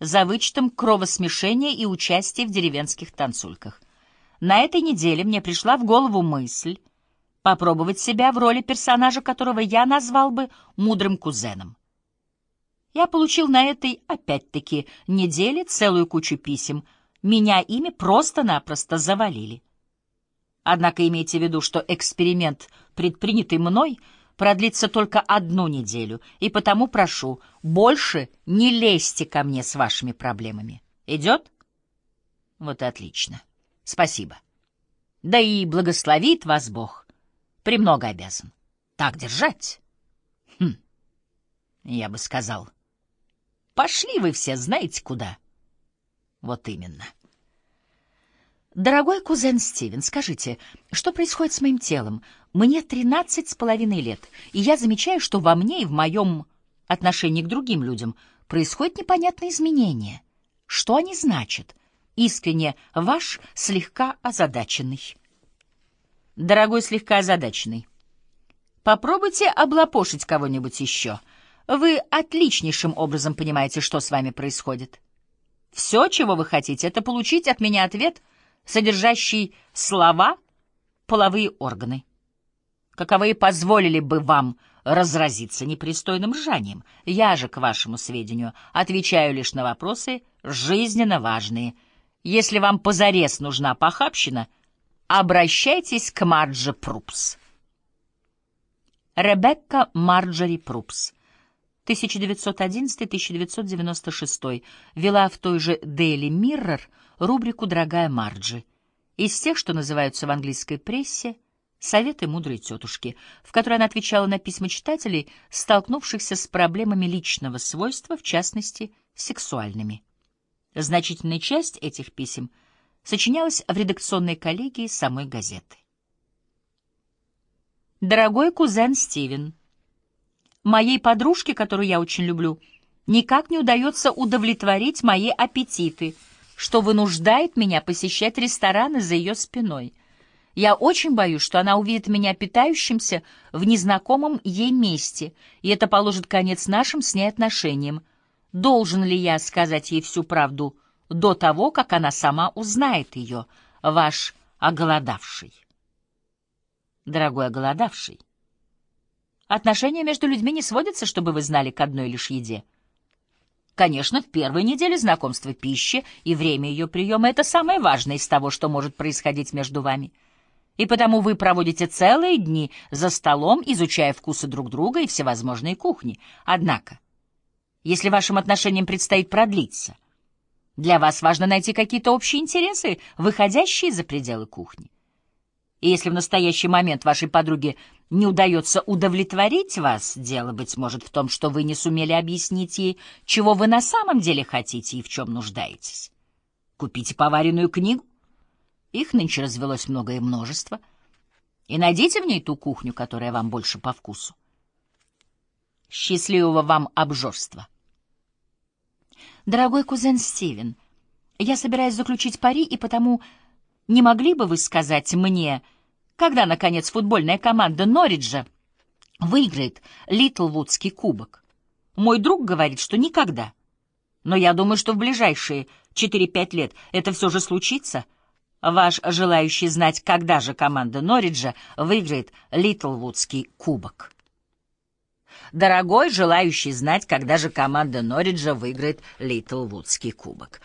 за вычетом кровосмешения и участия в деревенских танцульках. На этой неделе мне пришла в голову мысль попробовать себя в роли персонажа, которого я назвал бы мудрым кузеном. Я получил на этой, опять-таки, неделе целую кучу писем. Меня ими просто-напросто завалили. Однако имейте в виду, что эксперимент, предпринятый мной, продлится только одну неделю, и потому прошу, больше не лезьте ко мне с вашими проблемами. Идет? Вот отлично. Спасибо. Да и благословит вас Бог. Премного обязан. Так держать? Хм, я бы сказал. Пошли вы все знаете куда. Вот именно. Дорогой кузен Стивен, скажите, что происходит с моим телом? Мне тринадцать с половиной лет, и я замечаю, что во мне и в моем отношении к другим людям происходят непонятные изменения. Что они значат? Искренне ваш слегка озадаченный. Дорогой слегка озадаченный, попробуйте облапошить кого-нибудь еще. Вы отличнейшим образом понимаете, что с вами происходит. Все, чего вы хотите, это получить от меня ответ — содержащий слова «половые органы», каковые позволили бы вам разразиться непристойным ржанием. Я же, к вашему сведению, отвечаю лишь на вопросы жизненно важные. Если вам позарез нужна похабщина, обращайтесь к Марджи Прупс. Ребекка Марджери Прупс 1911-1996 вела в той же Daily Mirror рубрику «Дорогая Марджи» из тех, что называются в английской прессе «Советы мудрой тетушки», в которой она отвечала на письма читателей, столкнувшихся с проблемами личного свойства, в частности, сексуальными. Значительная часть этих писем сочинялась в редакционной коллегии самой газеты. «Дорогой кузен Стивен», Моей подружке, которую я очень люблю, никак не удается удовлетворить мои аппетиты, что вынуждает меня посещать рестораны за ее спиной. Я очень боюсь, что она увидит меня питающимся в незнакомом ей месте, и это положит конец нашим с ней отношениям. Должен ли я сказать ей всю правду до того, как она сама узнает ее, ваш оголодавший? Дорогой оголодавший, Отношения между людьми не сводятся, чтобы вы знали, к одной лишь еде. Конечно, в первой неделе знакомства пищи и время ее приема — это самое важное из того, что может происходить между вами. И потому вы проводите целые дни за столом, изучая вкусы друг друга и всевозможные кухни. Однако, если вашим отношениям предстоит продлиться, для вас важно найти какие-то общие интересы, выходящие за пределы кухни. И если в настоящий момент вашей подруге не удается удовлетворить вас, дело, быть может, в том, что вы не сумели объяснить ей, чего вы на самом деле хотите и в чем нуждаетесь. Купите поваренную книгу. Их нынче развелось многое множество. И найдите в ней ту кухню, которая вам больше по вкусу. Счастливого вам обжорства. Дорогой кузен Стивен, я собираюсь заключить пари, и потому не могли бы вы сказать мне, когда, наконец, футбольная команда Норриджа выиграет Литлвудский кубок? Мой друг говорит, что никогда. Но я думаю, что в ближайшие 4-5 лет это все же случится. Ваш желающий знать, когда же команда Норриджа выиграет Литлвудский кубок. Дорогой, желающий знать, когда же команда Норриджа выиграет Литлвудский кубок.